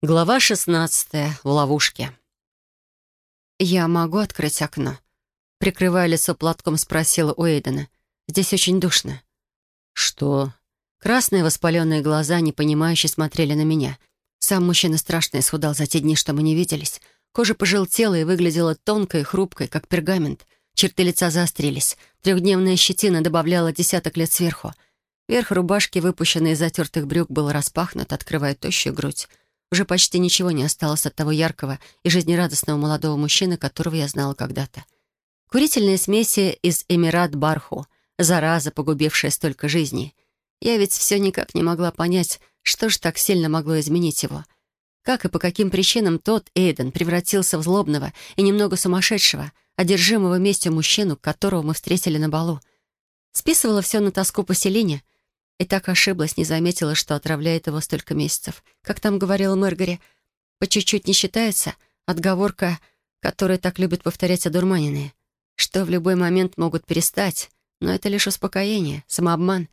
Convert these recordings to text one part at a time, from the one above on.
Глава шестнадцатая. В ловушке. «Я могу открыть окно?» Прикрывая лицо платком, спросила у Эйдена. «Здесь очень душно». «Что?» Красные воспаленные глаза непонимающе смотрели на меня. Сам мужчина страшно исхудал за те дни, что мы не виделись. Кожа пожелтела и выглядела тонкой хрупкой, как пергамент. Черты лица заострились. Трехдневная щетина добавляла десяток лет сверху. Верх рубашки, выпущенный из затертых брюк, был распахнут, открывая тощую грудь. Уже почти ничего не осталось от того яркого и жизнерадостного молодого мужчины, которого я знала когда-то. Курительные смеси из Эмират Барху, зараза, погубившая столько жизней. Я ведь все никак не могла понять, что же так сильно могло изменить его. Как и по каким причинам тот, Эйден, превратился в злобного и немного сумасшедшего, одержимого местью мужчину, которого мы встретили на балу. Списывала все на тоску по Селине — и так ошиблась, не заметила, что отравляет его столько месяцев. Как там говорила Мэргари, по чуть-чуть не считается отговорка, которую так любят повторять одурманенные, что в любой момент могут перестать, но это лишь успокоение, самообман.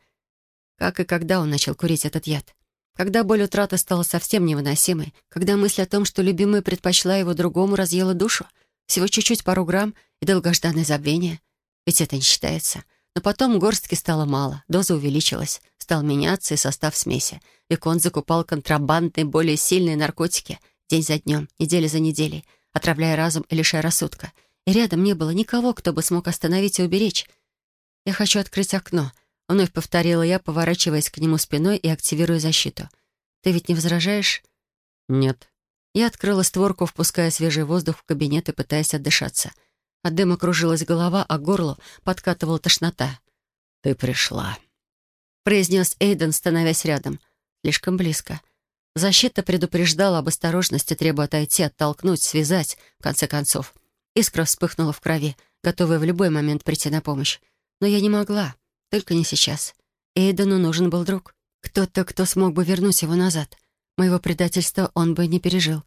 Как и когда он начал курить этот яд? Когда боль утраты стала совсем невыносимой, когда мысль о том, что любимая предпочла его другому, разъела душу, всего чуть-чуть пару грамм и долгожданное забвение. Ведь это не считается. Но потом горстки стало мало, доза увеличилась, стал меняться и состав смеси. Викон закупал контрабандные, более сильные наркотики день за днем, неделя за неделей, отравляя разум и лишая рассудка. И рядом не было никого, кто бы смог остановить и уберечь. «Я хочу открыть окно», — вновь повторила я, поворачиваясь к нему спиной и активируя защиту. «Ты ведь не возражаешь?» «Нет». Я открыла створку, впуская свежий воздух в кабинет и пытаясь отдышаться — от дыма кружилась голова, а горло подкатывала тошнота. «Ты пришла», — произнес Эйден, становясь рядом. Слишком близко. Защита предупреждала об осторожности, требуя отойти, оттолкнуть, связать, в конце концов. Искра вспыхнула в крови, готовая в любой момент прийти на помощь. Но я не могла, только не сейчас. Эйдену нужен был друг. Кто-то, кто смог бы вернуть его назад. Моего предательства он бы не пережил.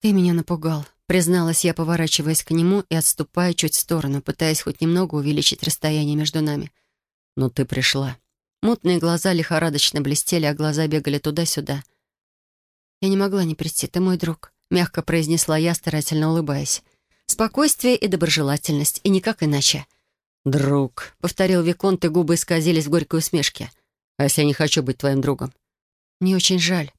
«Ты меня напугал», призналась я, поворачиваясь к нему и отступая чуть в сторону, пытаясь хоть немного увеличить расстояние между нами. «Но ты пришла». Мутные глаза лихорадочно блестели, а глаза бегали туда-сюда. «Я не могла не прийти, ты мой друг», — мягко произнесла я, старательно улыбаясь. «Спокойствие и доброжелательность, и никак иначе». «Друг», — повторил Виконт, и губы исказились в горькой усмешке. «А если я не хочу быть твоим другом?» «Мне очень жаль».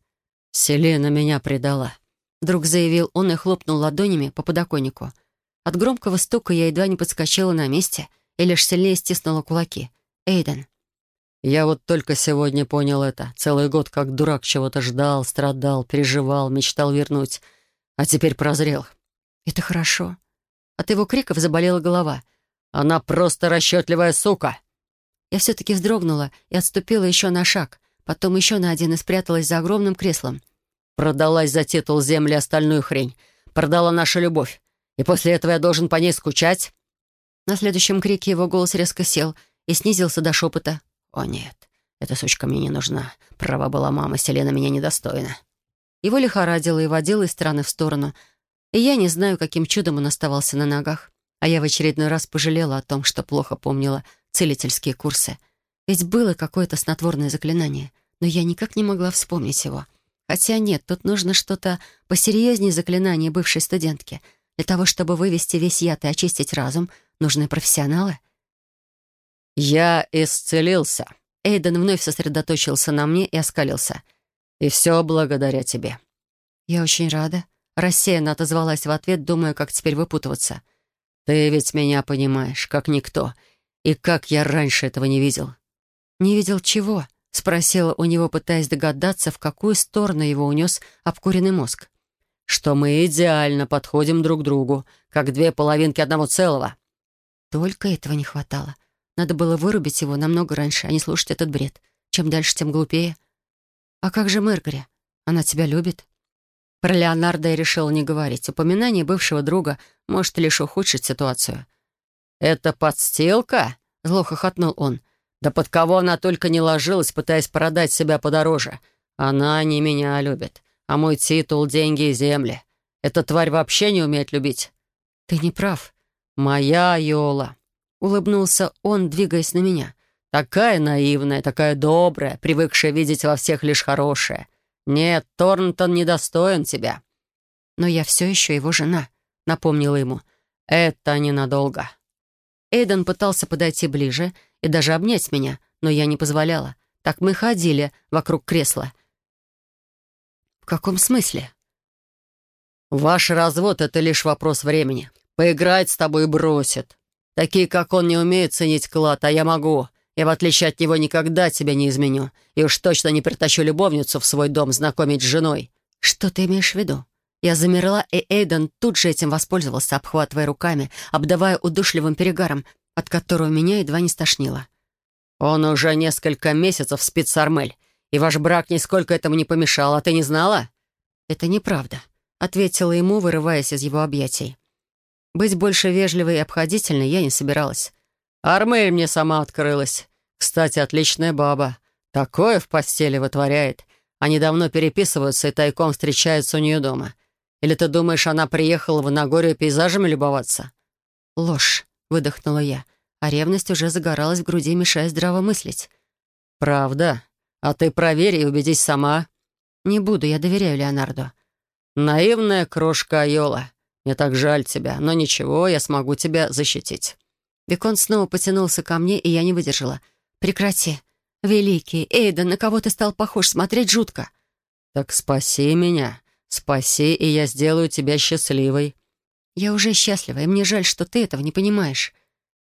«Селена меня предала». Вдруг заявил он и хлопнул ладонями по подоконнику. От громкого стука я едва не подскочила на месте и лишь сильнее стиснула кулаки. «Эйден». «Я вот только сегодня понял это. Целый год как дурак чего-то ждал, страдал, переживал, мечтал вернуть. А теперь прозрел». «Это хорошо». От его криков заболела голова. «Она просто расчетливая сука!» Я все-таки вздрогнула и отступила еще на шаг, потом еще на один и спряталась за огромным креслом. Продалась за титул земли остальную хрень. Продала нашу любовь. И после этого я должен по ней скучать?» На следующем крике его голос резко сел и снизился до шепота. «О нет, эта сучка мне не нужна. Права была мама, Селена меня недостойна». Его лихорадило и водило из стороны в сторону. И я не знаю, каким чудом он оставался на ногах. А я в очередной раз пожалела о том, что плохо помнила целительские курсы. Ведь было какое-то снотворное заклинание, но я никак не могла вспомнить его. Хотя нет, тут нужно что-то посерьезнее заклинания бывшей студентки. Для того, чтобы вывести весь яд и очистить разум, нужны профессионалы. «Я исцелился». Эйден вновь сосредоточился на мне и оскалился. «И все благодаря тебе». «Я очень рада». Рассеянно отозвалась в ответ, думая, как теперь выпутываться. «Ты ведь меня понимаешь, как никто. И как я раньше этого не видел». «Не видел чего?» — спросила у него, пытаясь догадаться, в какую сторону его унес обкуренный мозг. «Что мы идеально подходим друг другу, как две половинки одного целого». Только этого не хватало. Надо было вырубить его намного раньше, а не слушать этот бред. Чем дальше, тем глупее. «А как же Мэргари? Она тебя любит?» Про Леонардо я решила не говорить. Упоминание бывшего друга может лишь ухудшить ситуацию. «Это подстилка?» — зло хохотнул он. Да под кого она только не ложилась, пытаясь продать себя подороже. Она не меня любит, а мой титул, деньги и земли. Эта тварь вообще не умеет любить. Ты не прав. Моя Йола. Улыбнулся он, двигаясь на меня. Такая наивная, такая добрая, привыкшая видеть во всех лишь хорошее. «Нет, Торнтон недостоин тебя». «Но я все еще его жена», — напомнила ему. «Это ненадолго». Эйден пытался подойти ближе и даже обнять меня, но я не позволяла. Так мы ходили вокруг кресла. «В каком смысле?» «Ваш развод — это лишь вопрос времени. Поиграть с тобой бросит. Такие, как он, не умеют ценить клад, а я могу. Я, в отличие от него, никогда тебя не изменю. И уж точно не притащу любовницу в свой дом знакомить с женой». «Что ты имеешь в виду?» Я замерла, и Эйден тут же этим воспользовался, обхватывая руками, обдавая удушливым перегаром, от которого меня едва не стошнило. «Он уже несколько месяцев спит с Армель, и ваш брак нисколько этому не помешал, а ты не знала?» «Это неправда», — ответила ему, вырываясь из его объятий. Быть больше вежливой и обходительной я не собиралась. Армель мне сама открылась. Кстати, отличная баба. Такое в постели вытворяет. Они давно переписываются и тайком встречаются у нее дома. Или ты думаешь, она приехала в Нагорье пейзажами любоваться?» «Ложь», — выдохнула я, а ревность уже загоралась в груди, мешая здраво мыслить. «Правда? А ты проверь и убедись сама». «Не буду, я доверяю Леонарду». «Наивная крошка Айола. Мне так жаль тебя, но ничего, я смогу тебя защитить». Викон снова потянулся ко мне, и я не выдержала. «Прекрати. Великий, Эйден, на кого ты стал похож? Смотреть жутко». «Так спаси меня. Спаси, и я сделаю тебя счастливой». «Я уже счастлива, и мне жаль, что ты этого не понимаешь».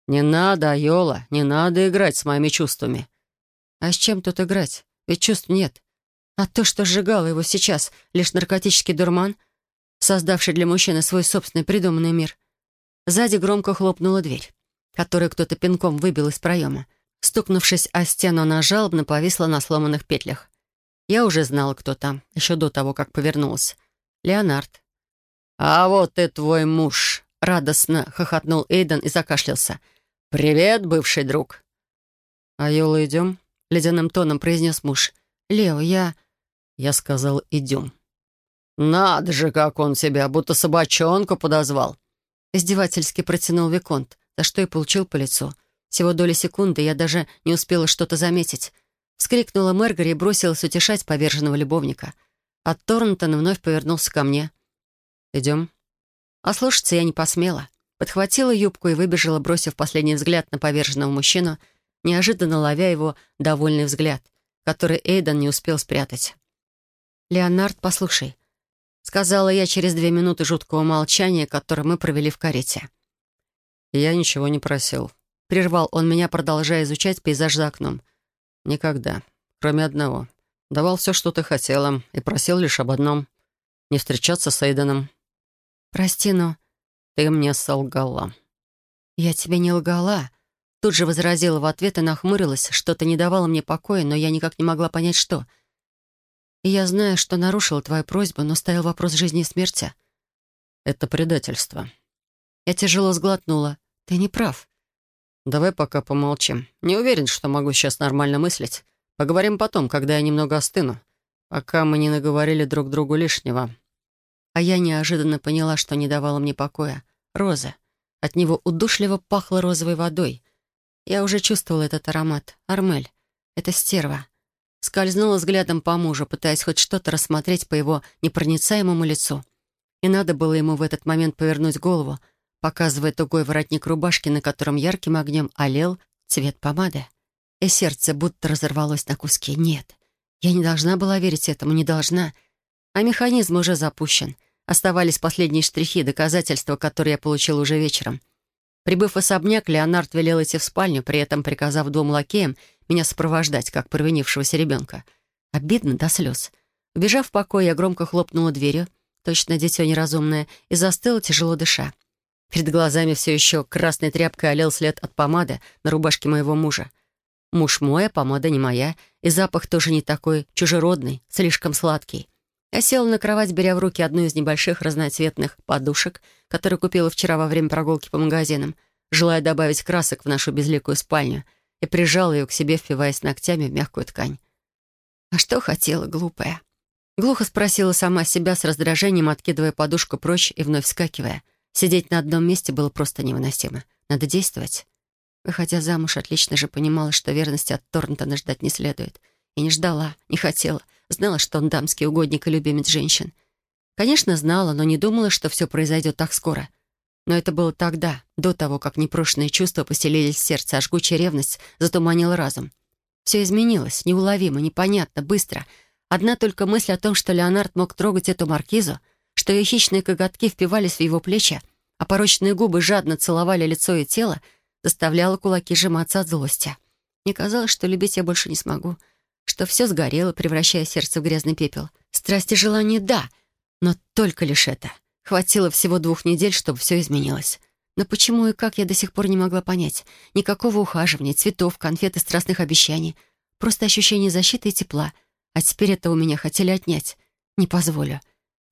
«Не надо, Айола, не надо играть с моими чувствами». «А с чем тут играть? Ведь чувств нет. А то, что сжигало его сейчас, лишь наркотический дурман — создавший для мужчины свой собственный придуманный мир. Сзади громко хлопнула дверь, которую кто-то пинком выбил из проема. Стукнувшись о стену, она жалобно повисла на сломанных петлях. Я уже знала, кто там, еще до того, как повернулась. Леонард. «А вот и твой муж!» — радостно хохотнул Эйден и закашлялся. «Привет, бывший друг!» «Айола, идем?» — ледяным тоном произнес муж. «Лео, я...» Я сказал «идем». «Надо же, как он себя, будто собачонку подозвал!» Издевательски протянул Виконт, за что и получил по лицу. Всего доли секунды я даже не успела что-то заметить. Вскрикнула Мэргари и бросилась утешать поверженного любовника. А Торнтон вновь повернулся ко мне. «Идем?» А слушаться я не посмела. Подхватила юбку и выбежала, бросив последний взгляд на поверженного мужчину, неожиданно ловя его довольный взгляд, который Эйден не успел спрятать. «Леонард, послушай, сказала я через две минуты жуткого молчания, которое мы провели в карете. «Я ничего не просил». Прервал он меня, продолжая изучать пейзаж за окном. «Никогда. Кроме одного. Давал все, что ты хотела, и просил лишь об одном — не встречаться с Эйденом». «Прости, но...» «Ты мне солгала». «Я тебе не лгала». Тут же возразила в ответ и нахмурилась. Что-то не давало мне покоя, но я никак не могла понять, что. И я знаю, что нарушила твою просьбу, но стоял вопрос жизни и смерти. Это предательство. Я тяжело сглотнула. Ты не прав. Давай пока помолчим. Не уверен, что могу сейчас нормально мыслить. Поговорим потом, когда я немного остыну. Пока мы не наговорили друг другу лишнего. А я неожиданно поняла, что не давала мне покоя. Роза. От него удушливо пахло розовой водой. Я уже чувствовала этот аромат. Армель. Это стерва. Скользнула взглядом по мужу, пытаясь хоть что-то рассмотреть по его непроницаемому лицу. И надо было ему в этот момент повернуть голову, показывая тугой воротник рубашки, на котором ярким огнем олел цвет помады. И сердце будто разорвалось на куски. Нет, я не должна была верить этому, не должна. А механизм уже запущен. Оставались последние штрихи, доказательства, которые я получил уже вечером. Прибыв в особняк, Леонард велел идти в спальню, при этом приказав двум лакеям меня сопровождать, как провинившегося ребенка. Обидно до слез. Убежав в покой, я громко хлопнула дверью, точно дитё неразумное, и застыла, тяжело дыша. Перед глазами все еще красной тряпкой олел след от помады на рубашке моего мужа. Муж мой, а помада не моя, и запах тоже не такой, чужеродный, слишком сладкий. Я села на кровать, беря в руки одну из небольших разноцветных подушек, которую купила вчера во время прогулки по магазинам, желая добавить красок в нашу безликую спальню, и прижала ее к себе, впиваясь ногтями в мягкую ткань. А что хотела, глупая? Глухо спросила сама себя с раздражением, откидывая подушку прочь и вновь вскакивая. Сидеть на одном месте было просто невыносимо. Надо действовать. Выходя замуж, отлично же понимала, что верности от Торнтона ждать не следует. И не ждала, не хотела, Знала, что он дамский угодник и любимец женщин. Конечно, знала, но не думала, что все произойдет так скоро. Но это было тогда, до того, как непрошенные чувства поселились в сердце, а жгучая ревность затуманила разум. Все изменилось, неуловимо, непонятно, быстро. Одна только мысль о том, что Леонард мог трогать эту маркизу, что ее хищные коготки впивались в его плечи, а порочные губы жадно целовали лицо и тело, заставляла кулаки сжиматься от злости. Мне казалось, что любить я больше не смогу, что все сгорело, превращая сердце в грязный пепел. Страсть и желание — да, но только лишь это. Хватило всего двух недель, чтобы все изменилось. Но почему и как я до сих пор не могла понять? Никакого ухаживания, цветов, конфет и страстных обещаний. Просто ощущение защиты и тепла. А теперь это у меня хотели отнять. Не позволю.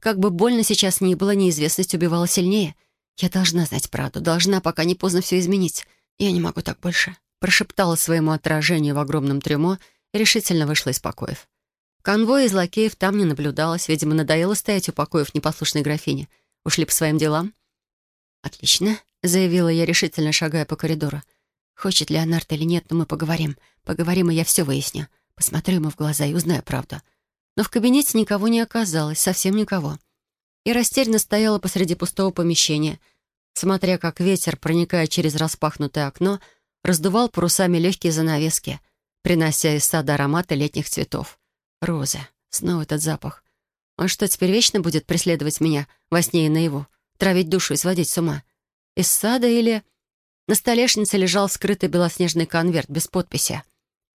Как бы больно сейчас ни было, неизвестность убивала сильнее — «Я должна знать правду, должна, пока не поздно все изменить. Я не могу так больше», — прошептала своему отражению в огромном трюмо решительно вышла из покоев. Конвой из лакеев там не наблюдалось, видимо, надоело стоять у покоев непослушной графини. Ушли по своим делам. «Отлично», — заявила я, решительно шагая по коридору. «Хочет Леонард или нет, но мы поговорим. Поговорим, и я все выясню. Посмотрю ему в глаза и узнаю правду». Но в кабинете никого не оказалось, совсем никого и растерянно стояла посреди пустого помещения, смотря как ветер, проникая через распахнутое окно, раздувал парусами легкие занавески, принося из сада ароматы летних цветов. Розы. Снова этот запах. Он что, теперь вечно будет преследовать меня во сне и наяву, травить душу и сводить с ума? Из сада или... На столешнице лежал скрытый белоснежный конверт без подписи.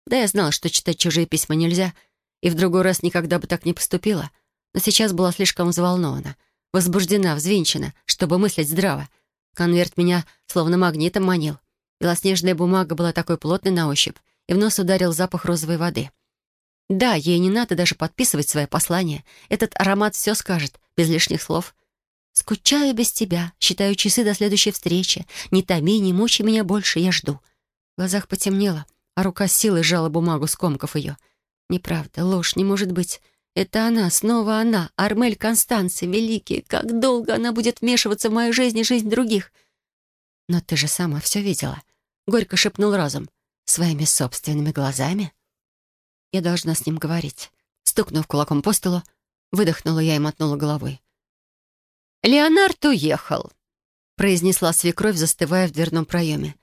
Да, я знала, что читать чужие письма нельзя, и в другой раз никогда бы так не поступила — но сейчас была слишком взволнована, возбуждена, взвинчена, чтобы мыслить здраво. Конверт меня словно магнитом манил. Белоснежная бумага была такой плотной на ощупь, и в нос ударил запах розовой воды. Да, ей не надо даже подписывать свое послание. Этот аромат все скажет, без лишних слов. «Скучаю без тебя, считаю часы до следующей встречи. Не томи, не мучай меня больше, я жду». В глазах потемнело, а рука с силой сжала бумагу, скомков ее. Неправда, ложь, не может быть. Это она, снова она, Армель Констанция, великий. Как долго она будет вмешиваться в мою жизнь и жизнь других? Но ты же сама все видела. Горько шепнул разум. Своими собственными глазами. Я должна с ним говорить. Стукнув кулаком по столу, выдохнула я и мотнула головой. «Леонард уехал», — произнесла свекровь, застывая в дверном проеме.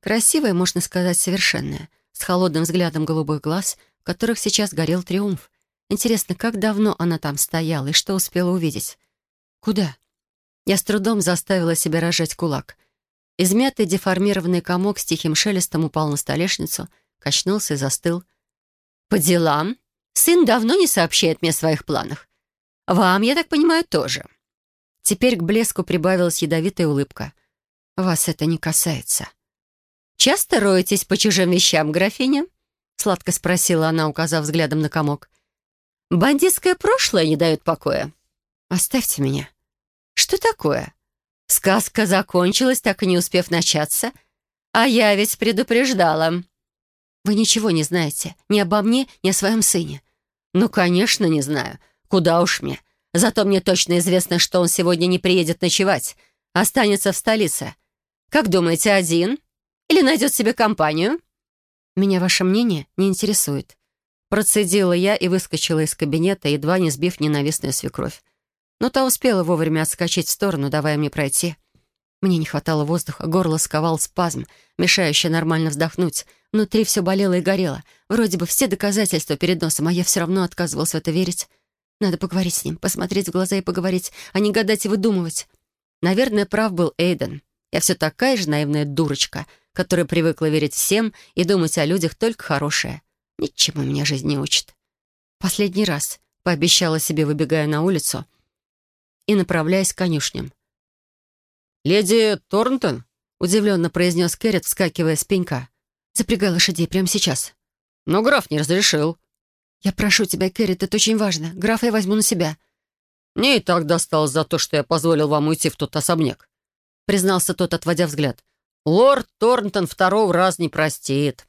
Красивая, можно сказать, совершенная, с холодным взглядом голубых глаз, в которых сейчас горел триумф. Интересно, как давно она там стояла и что успела увидеть? Куда? Я с трудом заставила себя рожать кулак. Измятый деформированный комок с тихим шелестом упал на столешницу, качнулся и застыл. «По делам? Сын давно не сообщает мне о своих планах. Вам, я так понимаю, тоже». Теперь к блеску прибавилась ядовитая улыбка. «Вас это не касается». «Часто роетесь по чужим вещам, графиня?» — сладко спросила она, указав взглядом на комок. Бандитское прошлое не дает покоя. Оставьте меня. Что такое? Сказка закончилась, так и не успев начаться. А я ведь предупреждала. Вы ничего не знаете. Ни обо мне, ни о своем сыне. Ну, конечно, не знаю. Куда уж мне. Зато мне точно известно, что он сегодня не приедет ночевать. Останется в столице. Как думаете, один? Или найдет себе компанию? Меня ваше мнение не интересует. Процедила я и выскочила из кабинета, едва не сбив ненавистную свекровь. Но та успела вовремя отскочить в сторону, давая мне пройти. Мне не хватало воздуха, горло сковал спазм, мешающий нормально вздохнуть. Внутри все болело и горело. Вроде бы все доказательства перед носом, а я все равно отказывалась в это верить. Надо поговорить с ним, посмотреть в глаза и поговорить, а не гадать и выдумывать. Наверное, прав был Эйден. Я все такая же наивная дурочка, которая привыкла верить всем и думать о людях только хорошее. Ничему меня жизнь не учит. Последний раз пообещала себе, выбегая на улицу и направляясь к конюшням. «Леди Торнтон?» — удивленно произнес Кэррит, вскакивая с пенька. «Запрягай лошадей прямо сейчас». «Но граф не разрешил». «Я прошу тебя, Кэррит, это очень важно. Графа я возьму на себя». «Мне и так досталось за то, что я позволил вам уйти в тот особняк», — признался тот, отводя взгляд. «Лорд Торнтон второго раз не простит».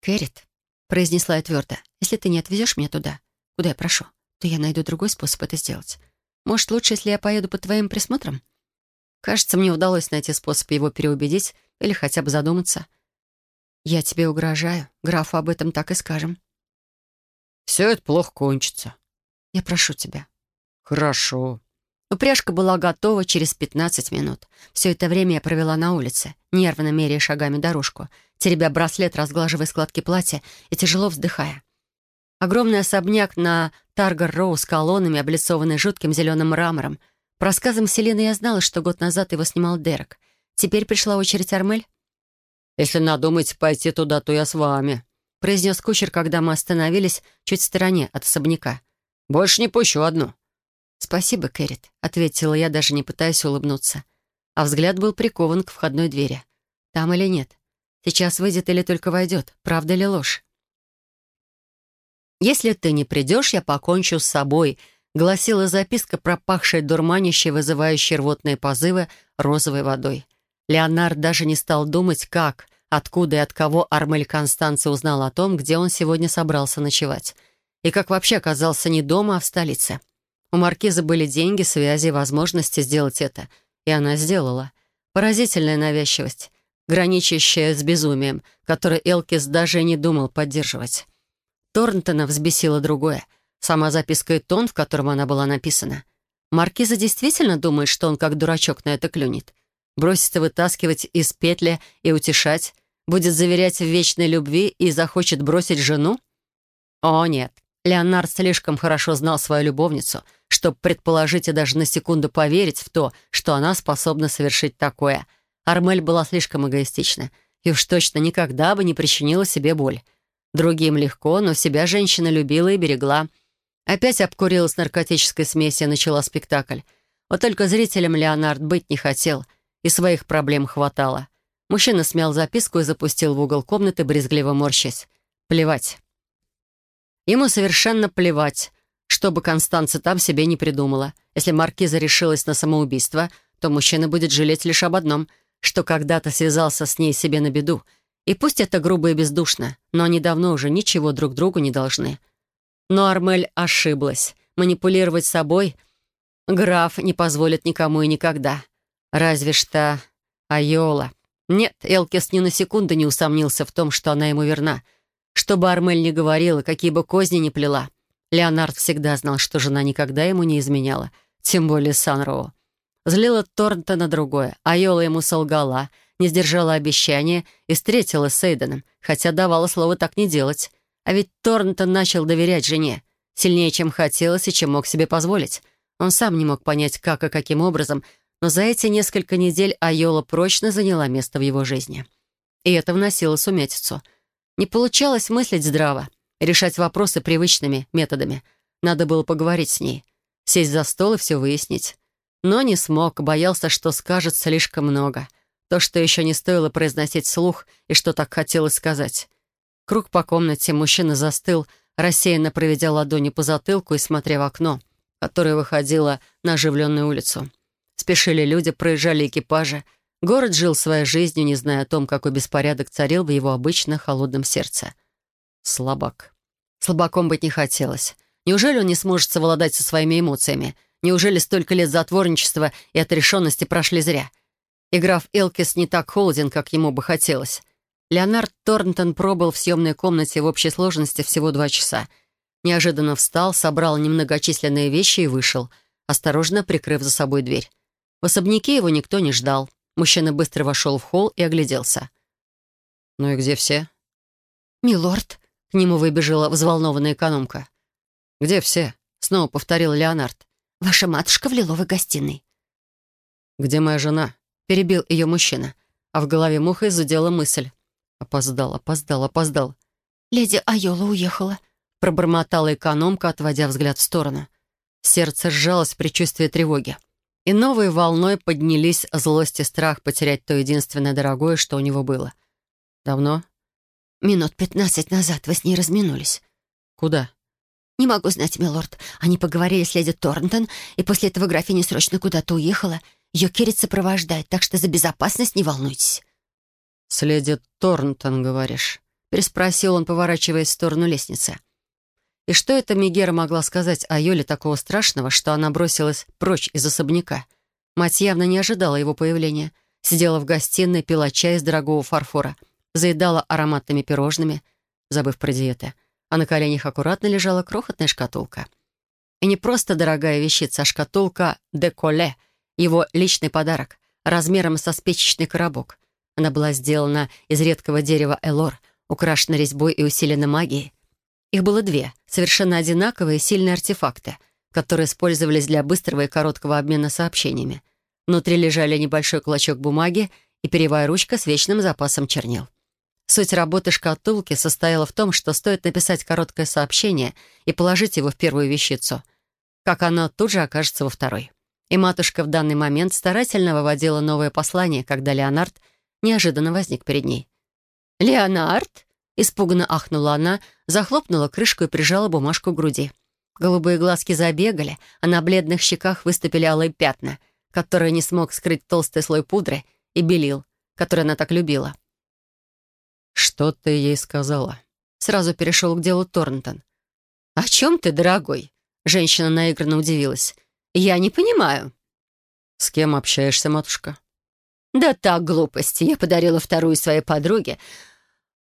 «Кэррит, — произнесла я твердо. «Если ты не отвезешь меня туда, куда я прошу, то я найду другой способ это сделать. Может, лучше, если я поеду под твоим присмотром?» Кажется, мне удалось найти способ его переубедить или хотя бы задуматься. «Я тебе угрожаю. Графу об этом так и скажем». Все это плохо кончится. Я прошу тебя». «Хорошо». Упряжка была готова через 15 минут. Все это время я провела на улице, нервно меряя шагами дорожку, теребя браслет, разглаживая складки платья и тяжело вздыхая. Огромный особняк на Таргар-Роу с колоннами, облицованный жутким зеленым мрамором. По рассказам Селины я знала, что год назад его снимал Дерек. Теперь пришла очередь Армель. «Если надумаете пойти туда, то я с вами», — произнес кучер, когда мы остановились чуть в стороне от особняка. «Больше не пущу одну». «Спасибо, Кэррит», — ответила я, даже не пытаясь улыбнуться. А взгляд был прикован к входной двери. Там или нет? Сейчас выйдет или только войдет? Правда или ложь? «Если ты не придешь, я покончу с собой», — гласила записка, пропахшая дурманящей, вызывающей рвотные позывы розовой водой. Леонард даже не стал думать, как, откуда и от кого Армель Констанция узнал о том, где он сегодня собрался ночевать. И как вообще оказался не дома, а в столице. У Маркиза были деньги, связи и возможности сделать это. И она сделала. Поразительная навязчивость, граничащая с безумием, которое Элкис даже не думал поддерживать. Торнтона взбесило другое. Сама записка и тон, в котором она была написана. Маркиза действительно думает, что он как дурачок на это клюнет. Бросится вытаскивать из петли и утешать, будет заверять в вечной любви и захочет бросить жену? О, нет. Леонард слишком хорошо знал свою любовницу, чтобы предположить и даже на секунду поверить в то, что она способна совершить такое. Армель была слишком эгоистична и уж точно никогда бы не причинила себе боль. Другим легко, но себя женщина любила и берегла. Опять обкурилась наркотической смеси и начала спектакль. Вот только зрителям Леонард быть не хотел, и своих проблем хватало. Мужчина смял записку и запустил в угол комнаты, брезгливо морщась. Плевать. Ему совершенно плевать, что бы Констанция там себе не придумала. Если Маркиза решилась на самоубийство, то мужчина будет жалеть лишь об одном, что когда-то связался с ней себе на беду — и пусть это грубо и бездушно, но они давно уже ничего друг другу не должны. Но Армель ошиблась. Манипулировать собой граф не позволит никому и никогда. Разве что Айола. Нет, Элкис ни на секунду не усомнился в том, что она ему верна. Что бы Армель ни говорила, какие бы козни ни плела, Леонард всегда знал, что жена никогда ему не изменяла, тем более Санроу. Злила Торнта на другое. Айола ему солгала — не сдержала обещания и встретила с Эйденом, хотя давала слово так не делать. А ведь Торнтон начал доверять жене. Сильнее, чем хотелось и чем мог себе позволить. Он сам не мог понять, как и каким образом, но за эти несколько недель Айола прочно заняла место в его жизни. И это вносило сумятицу. Не получалось мыслить здраво, решать вопросы привычными методами. Надо было поговорить с ней, сесть за стол и все выяснить. Но не смог, боялся, что скажет слишком много — то, что еще не стоило произносить слух и что так хотелось сказать. Круг по комнате мужчина застыл, рассеянно проведя ладони по затылку и смотря в окно, которое выходило на оживленную улицу. Спешили люди, проезжали экипажи. Город жил своей жизнью, не зная о том, какой беспорядок царил в его обычно холодном сердце. Слабак. Слабаком быть не хотелось. Неужели он не сможет совладать со своими эмоциями? Неужели столько лет затворничества и отрешенности прошли зря? — и граф Элкис не так холоден, как ему бы хотелось. Леонард Торнтон пробыл в съемной комнате в общей сложности всего два часа. Неожиданно встал, собрал немногочисленные вещи и вышел, осторожно прикрыв за собой дверь. В особняке его никто не ждал. Мужчина быстро вошел в холл и огляделся. «Ну и где все?» «Милорд», — к нему выбежала взволнованная экономка. «Где все?» — снова повторил Леонард. «Ваша матушка в лиловой гостиной». «Где моя жена?» — перебил ее мужчина, а в голове мухой зудела мысль. Опоздал, опоздал, опоздал. «Леди Айола уехала», — пробормотала экономка, отводя взгляд в сторону. Сердце сжалось в предчувствии тревоги. И новой волной поднялись злость и страх потерять то единственное дорогое, что у него было. «Давно?» «Минут пятнадцать назад вы с ней разминулись». «Куда?» «Не могу знать, милорд. Они поговорили с леди Торнтон, и после этого графиня срочно куда-то уехала. Ее Керрит сопровождает, так что за безопасность не волнуйтесь». «С леди Торнтон, говоришь?» — переспросил он, поворачиваясь в сторону лестницы. И что эта Мегера могла сказать о Йоле такого страшного, что она бросилась прочь из особняка? Мать явно не ожидала его появления. Сидела в гостиной, пила чай из дорогого фарфора, заедала ароматными пирожными, забыв про диеты. а на коленях аккуратно лежала крохотная шкатулка. И не просто дорогая вещица, а шкатулка «Деколе», его личный подарок, размером со спичечный коробок. Она была сделана из редкого дерева элор, украшена резьбой и усилена магией. Их было две, совершенно одинаковые сильные артефакты, которые использовались для быстрого и короткого обмена сообщениями. Внутри лежали небольшой клочок бумаги и перьевая ручка с вечным запасом чернил. Суть работы шкатулки состояла в том, что стоит написать короткое сообщение и положить его в первую вещицу, как оно тут же окажется во второй. И матушка в данный момент старательно выводила новое послание, когда Леонард неожиданно возник перед ней. «Леонард?» — испуганно ахнула она, захлопнула крышку и прижала бумажку к груди. Голубые глазки забегали, а на бледных щеках выступили алые пятна, которые не смог скрыть толстый слой пудры и белил, который она так любила. «Что ты ей сказала?» Сразу перешел к делу Торнтон. «О чем ты, дорогой?» Женщина наигранно удивилась. «Я не понимаю». «С кем общаешься, матушка?» «Да так, глупости. Я подарила вторую своей подруге.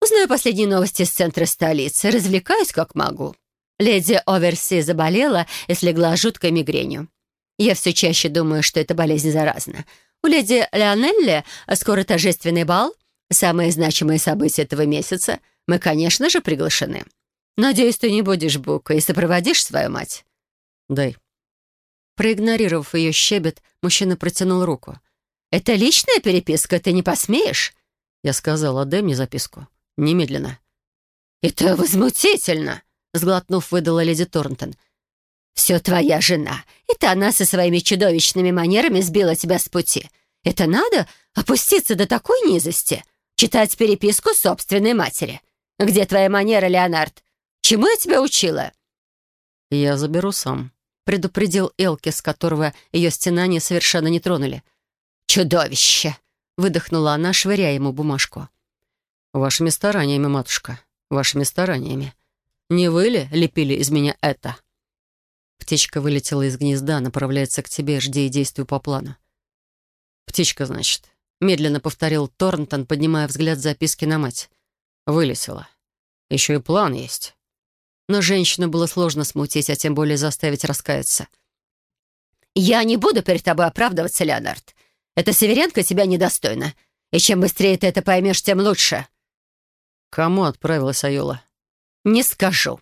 Узнаю последние новости из центра столицы. Развлекаюсь, как могу. Леди Оверси заболела и слегла жуткой мигренью. Я все чаще думаю, что эта болезнь заразна. У леди Леонелли скоро торжественный бал. Самые значимые события этого месяца. Мы, конечно же, приглашены. Надеюсь, ты не будешь букой и сопроводишь свою мать». «Дай». Проигнорировав ее щебет, мужчина протянул руку. «Это личная переписка, ты не посмеешь?» Я сказала, дай мне записку. Немедленно. «Это возмутительно!» — сглотнув, выдала леди Торнтон. «Все твоя жена. Это она со своими чудовищными манерами сбила тебя с пути. Это надо опуститься до такой низости? Читать переписку собственной матери. Где твоя манера, Леонард? Чему я тебя учила?» «Я заберу сам», — предупредил Элки, с которого ее стенания совершенно не тронули. «Чудовище!» — выдохнула она, швыряя ему бумажку. «Вашими стараниями, матушка, вашими стараниями. Не вы ли лепили из меня это?» Птичка вылетела из гнезда, направляется к тебе, жди и действуй по плану. «Птичка, значит», — медленно повторил Торнтон, поднимая взгляд записки на мать. «Вылетела. Еще и план есть». Но женщину было сложно смутить, а тем более заставить раскаяться. «Я не буду перед тобой оправдываться, Леонард. Эта северянка тебя недостойна. И чем быстрее ты это поймешь, тем лучше». «Кому отправилась Айола?» «Не скажу».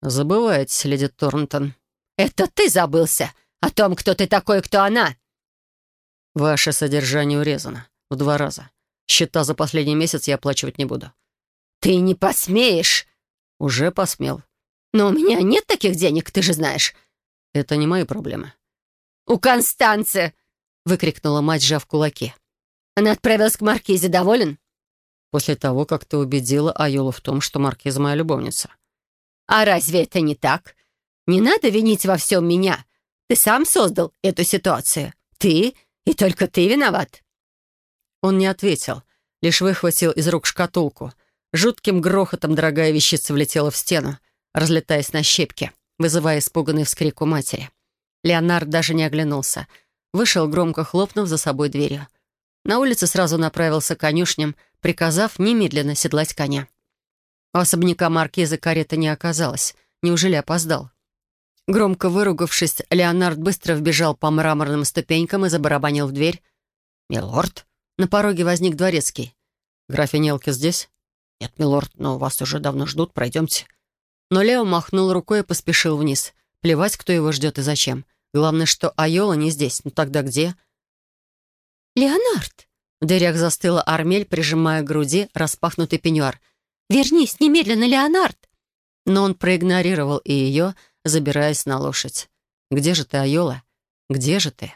«Забываетесь, леди Торнтон». «Это ты забылся о том, кто ты такой, кто она». «Ваше содержание урезано. В два раза. Счета за последний месяц я оплачивать не буду». «Ты не посмеешь!» «Уже посмел». «Но у меня нет таких денег, ты же знаешь». «Это не мои проблемы». «У Констанции!» — выкрикнула мать, сжав кулаки. «Она отправилась к Маркизе. Доволен?» после того, как ты убедила Айолу в том, что Маркиза моя любовница. «А разве это не так? Не надо винить во всем меня. Ты сам создал эту ситуацию. Ты и только ты виноват». Он не ответил, лишь выхватил из рук шкатулку. Жутким грохотом дорогая вещица влетела в стену, разлетаясь на щепки, вызывая испуганный вскрик у матери. Леонард даже не оглянулся. Вышел, громко хлопнув за собой дверью. На улице сразу направился к конюшням, приказав немедленно седлать коня. У особняка маркиза карета не оказалось. Неужели опоздал? Громко выругавшись, Леонард быстро вбежал по мраморным ступенькам и забарабанил в дверь. «Милорд?» На пороге возник дворецкий. «Графиня Элки здесь?» «Нет, милорд, но вас уже давно ждут, пройдемте». Но Лео махнул рукой и поспешил вниз. Плевать, кто его ждет и зачем. Главное, что Айола не здесь. Ну тогда где? «Леонард!» В дверях застыла Армель, прижимая к груди распахнутый пеньюар. «Вернись немедленно, Леонард!» Но он проигнорировал и ее, забираясь на лошадь. «Где же ты, Айола? Где же ты?»